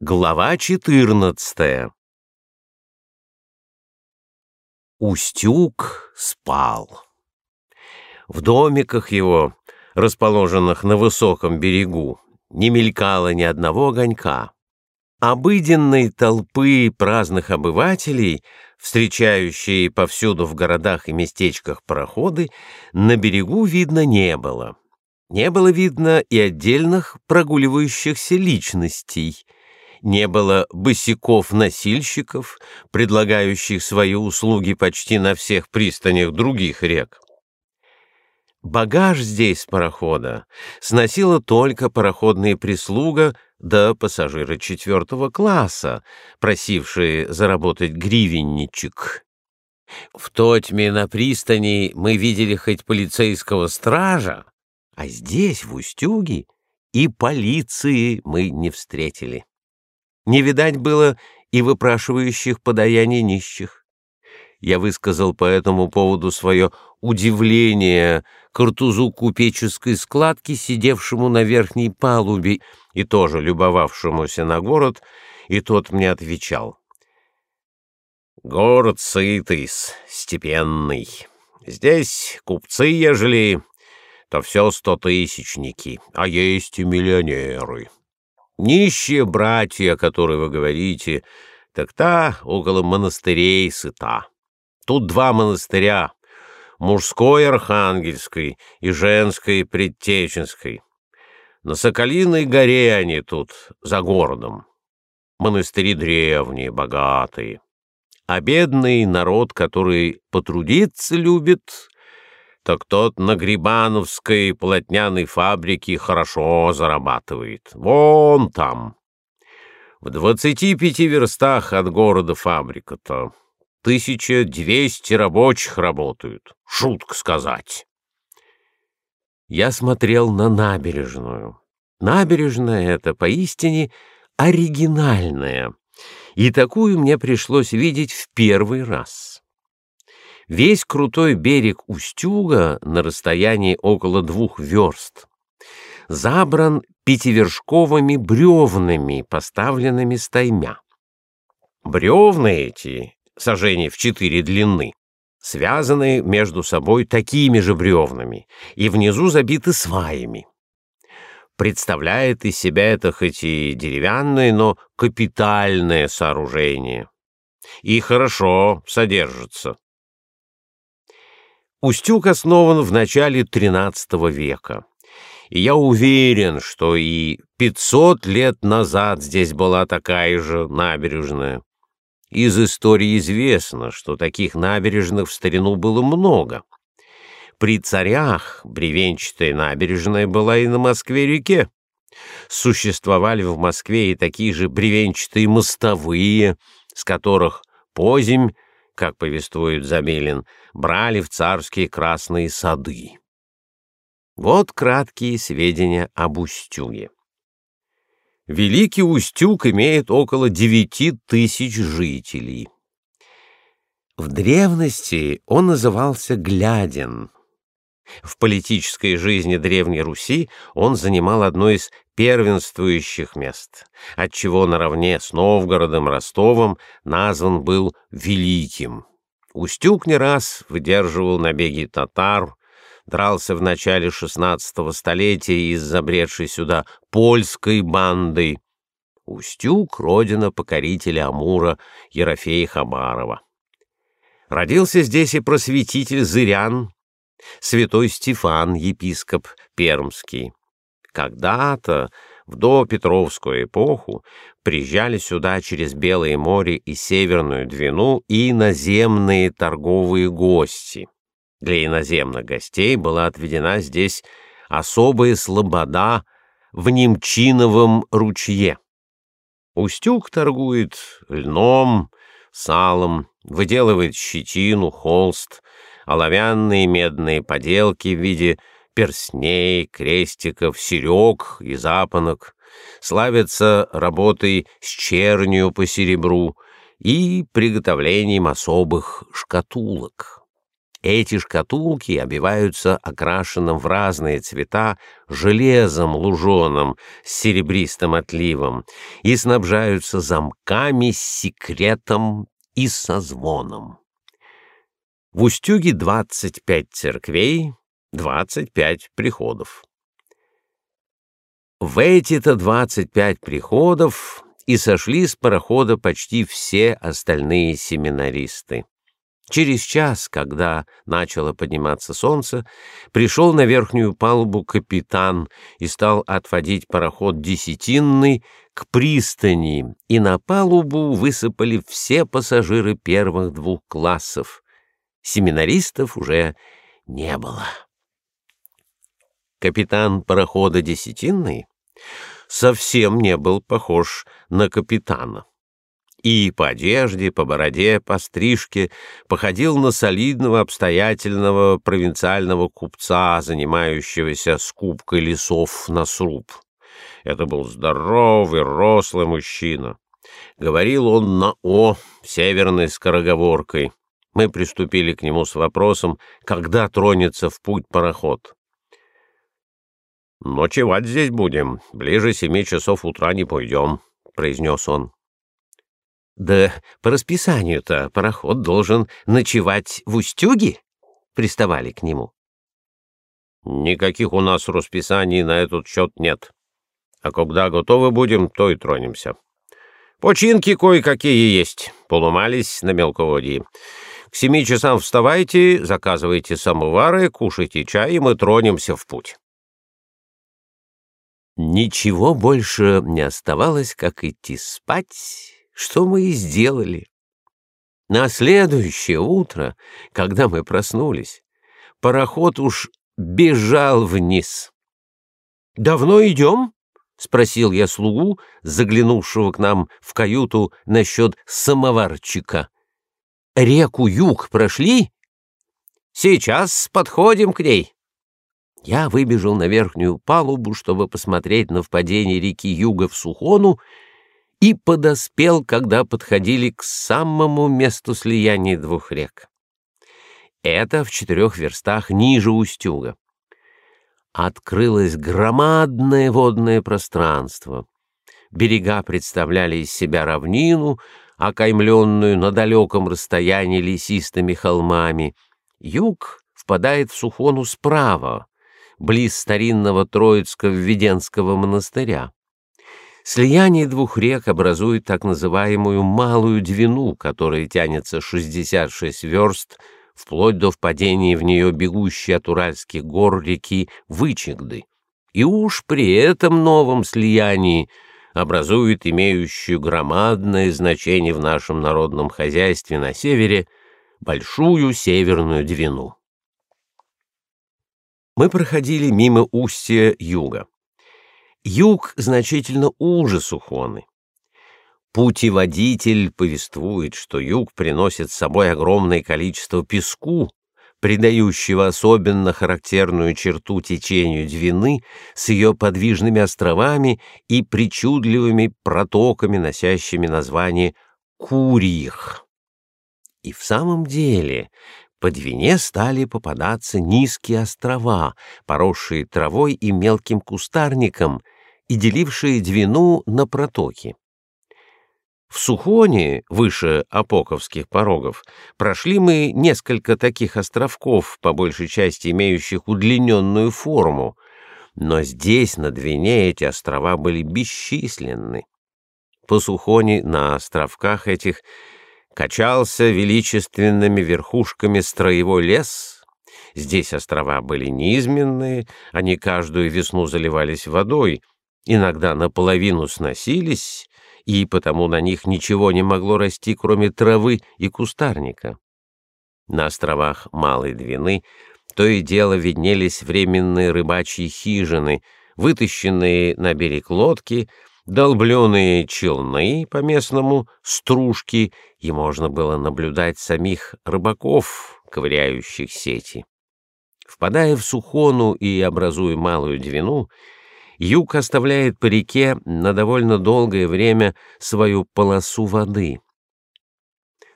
Глава 14 Устюг спал. В домиках его, расположенных на высоком берегу, не мелькало ни одного огонька. Обыденной толпы праздных обывателей, встречающие повсюду в городах и местечках пароходы, на берегу видно не было. Не было видно и отдельных прогуливающихся личностей — не было босиков-носильщиков, предлагающих свои услуги почти на всех пристанях других рек. Багаж здесь парохода сносила только пароходная прислуга да пассажиры четвертого класса, просившие заработать гривенничек. В Тотьме на пристани мы видели хоть полицейского стража, а здесь, в Устюге, и полиции мы не встретили. Не видать было и выпрашивающих подаяний нищих. Я высказал по этому поводу свое удивление картузу купеческой складки, сидевшему на верхней палубе и тоже любовавшемуся на город, и тот мне отвечал. «Город сытый, степенный. Здесь купцы, ежели, то все стотысячники, а есть и миллионеры». Нищие братья, о которой вы говорите, так та около монастырей сыта. Тут два монастыря, мужской Архангельской и женской Предтеченской. На Соколиной горе они тут, за городом. Монастыри древние, богатые. А бедный народ, который потрудиться любит, так тот на Грибановской полотняной фабрике хорошо зарабатывает. Вон там. В двадцати пяти верстах от города фабрика-то. Тысяча двести рабочих работают. Шутка сказать. Я смотрел на набережную. Набережная эта поистине оригинальная, и такую мне пришлось видеть в первый раз. Весь крутой берег Устюга на расстоянии около двух верст забран пятивершковыми бревнами, поставленными стаймя. Бревна эти, сажений в четыре длины, связаны между собой такими же бревнами и внизу забиты сваями. Представляет из себя это хоть и деревянное, но капитальное сооружение. И хорошо содержится. Устюг основан в начале XIII века. И я уверен, что и 500 лет назад здесь была такая же набережная. Из истории известно, что таких набережных в старину было много. При царях бревенчатая набережная была и на Москве-реке. Существовали в Москве и такие же бревенчатые мостовые, с которых поземь как повествует Замелин, брали в царские красные сады. Вот краткие сведения об Устюге. Великий Устюг имеет около девяти тысяч жителей. В древности он назывался Глядин, в политической жизни Древней Руси он занимал одно из первенствующих мест, отчего наравне с Новгородом, Ростовом назван был Великим. Устюг не раз выдерживал набеги татар, дрался в начале XVI столетия из забредшей сюда польской бандой. Устюг — родина покорителя Амура Ерофея Хабарова. Родился здесь и просветитель зырян святой Стефан, епископ Пермский. Когда-то, в допетровскую эпоху, приезжали сюда через Белое море и Северную Двину и иноземные торговые гости. Для иноземных гостей была отведена здесь особая слобода в Немчиновом ручье. Устюг торгует льном, салом, выделывает щетину, холст, оловянные медные поделки в виде перстней, крестиков, серег и запонок, славятся работой с чернью по серебру и приготовлением особых шкатулок. Эти шкатулки обиваются окрашенным в разные цвета железом луженым с серебристым отливом и снабжаются замками с секретом и со звоном. В Устюге 25 церквей, 25 приходов. В эти-то 25 приходов и сошли с парохода почти все остальные семинаристы. Через час, когда начало подниматься солнце, пришел на верхнюю палубу капитан и стал отводить пароход десятинный к пристани, и на палубу высыпали все пассажиры первых двух классов. Семинаристов уже не было. Капитан парохода десятинный совсем не был похож на капитана и по одежде, по бороде, по стрижке походил на солидного, обстоятельного провинциального купца, занимающегося скупкой лесов на сруб. Это был здоровый, рослый мужчина. Говорил он на «о» северной скороговоркой. Мы приступили к нему с вопросом, когда тронется в путь пароход. «Ночевать здесь будем. Ближе семи часов утра не пойдем», — произнес он. Да по расписанию-то пароход должен ночевать в Устюге, приставали к нему. Никаких у нас расписаний на этот счет нет. А когда готовы будем, то и тронемся. Починки кое-какие есть, полумались на мелководье. К семи часам вставайте, заказывайте самовары, кушайте чай, и мы тронемся в путь. Ничего больше не оставалось, как идти спать что мы и сделали. На следующее утро, когда мы проснулись, пароход уж бежал вниз. «Давно идем?» — спросил я слугу, заглянувшего к нам в каюту насчет самоварчика. «Реку Юг прошли?» «Сейчас подходим к ней». Я выбежал на верхнюю палубу, чтобы посмотреть на впадение реки Юга в Сухону, и подоспел, когда подходили к самому месту слияния двух рек. Это в четырех верстах ниже Устюга. Открылось громадное водное пространство. Берега представляли из себя равнину, окаймленную на далеком расстоянии лесистыми холмами. Юг впадает в Сухону справа, близ старинного Троицко-Введенского монастыря. Слияние двух рек образует так называемую Малую Двину, которая тянется 66 верст, вплоть до впадения в нее бегущей от Уральских гор реки Вычегды. И уж при этом новом слиянии образует имеющую громадное значение в нашем народном хозяйстве на севере Большую Северную Двину. Мы проходили мимо устья юга. Юг значительно уже Сухоны. Путеводитель повествует, что юг приносит с собой огромное количество песку, придающего особенно характерную черту течению Двины с ее подвижными островами и причудливыми протоками, носящими название Курьих. И в самом деле по Двине стали попадаться низкие острова, поросшие травой и мелким кустарником, и делившие Двину на протоки. В Сухоне, выше Апоковских порогов, прошли мы несколько таких островков, по большей части имеющих удлиненную форму, но здесь, на Двине, эти острова были бесчисленны. По Сухоне на островках этих качался величественными верхушками строевой лес. Здесь острова были низменные, они каждую весну заливались водой, иногда наполовину сносились, и потому на них ничего не могло расти, кроме травы и кустарника. На островах Малой Двины то и дело виднелись временные рыбачьи хижины, вытащенные на берег лодки, долбленные челны, по-местному стружки, и можно было наблюдать самих рыбаков, ковыряющих сети. Впадая в Сухону и образуя Малую Двину, юг оставляет по реке на довольно долгое время свою полосу воды.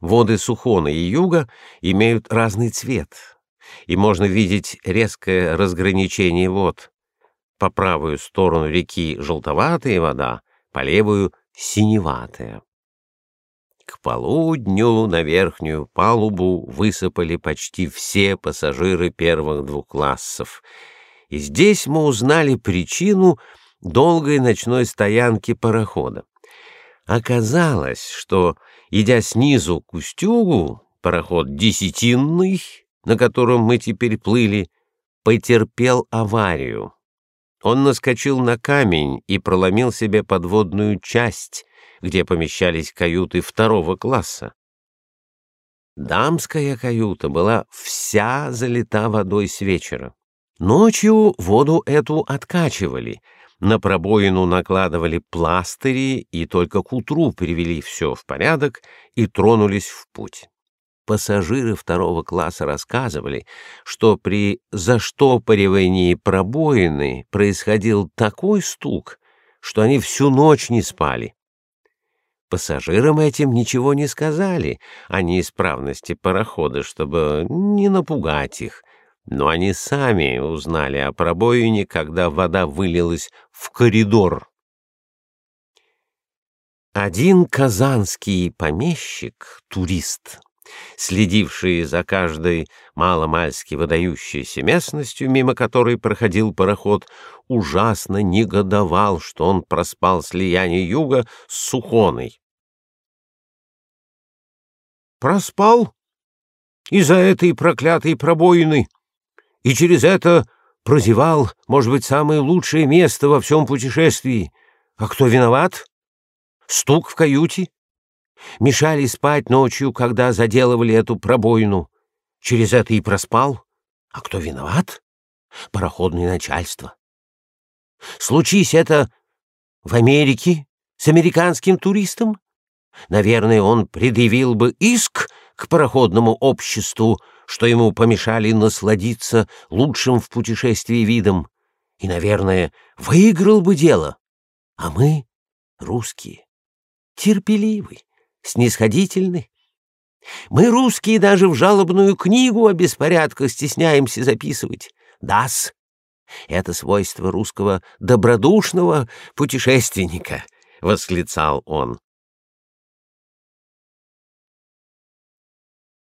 воды Сухона и Юга имеют разный цвет, и можно видеть резкое разграничение вод. По правую сторону реки желтоватая вода, по левую — синеватая. К полудню на верхнюю палубу высыпали почти все пассажиры первых двух классов, и здесь мы узнали причину долгой ночной стоянки парохода. Оказалось, что, идя снизу к Устюгу, пароход «Десятинный», на котором мы теперь плыли, потерпел аварию. Он наскочил на камень и проломил себе подводную часть, где помещались каюты второго класса. Дамская каюта была вся залита водой с вечера. Ночью воду эту откачивали, на пробоину накладывали пластыри и только к утру привели все в порядок и тронулись в путь. Пассажиры второго класса рассказывали, что при заштопоривании пробоины происходил такой стук, что они всю ночь не спали. Пассажирам этим ничего не сказали о неисправности парохода, чтобы не напугать их, но они сами узнали о пробоине, когда вода вылилась в коридор. Один казанский помещик, турист, следивший за каждой маломальски выдающейся местностью, мимо которой проходил пароход, ужасно негодовал, что он проспал слияние юга с Сухоной. «Проспал? Из-за этой проклятой пробоины!» И через это прозевал, может быть, самое лучшее место во всем путешествии. А кто виноват? Стук в каюте? Мешали спать ночью, когда заделывали эту пробоину. Через это и проспал. А кто виноват? Пароходное начальство. Случись это в Америке с американским туристом, наверное, он предъявил бы иск к пароходному обществу, что ему помешали насладиться лучшим в путешествии видом, и, наверное, выиграл бы дело. А мы, русские, терпеливы, снисходительны. Мы, русские, даже в жалобную книгу о беспорядках стесняемся записывать. Дас. Это свойство русского добродушного путешественника, — восклицал он.